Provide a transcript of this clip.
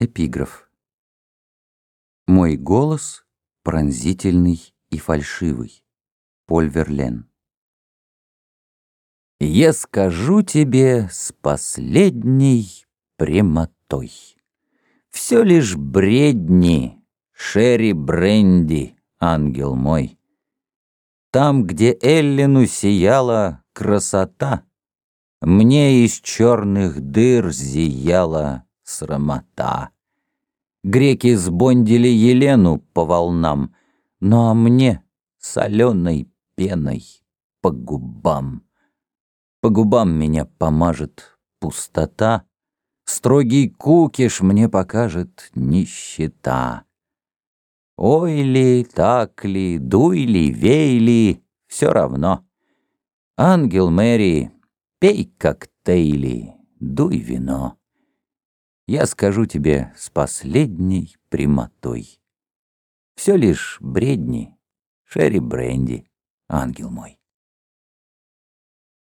Эпиграф. Мой голос пронзительный и фальшивый. Поль Верлен. Я скажу тебе с последней прямотой. Все лишь бредни, Шерри Бренди, ангел мой. Там, где Эллину сияла красота, Мне из черных дыр зияла срамота. Греки сбондили Елену по волнам, Ну а мне соленой пеной по губам. По губам меня помажет пустота, Строгий кукиш мне покажет нищета. Ой ли, так ли, дуй ли, вей ли, все равно. Ангел Мэри, пей коктейли, дуй вино я скажу тебе с последней прямотой. Все лишь бредни, Шерри Бренди, ангел мой.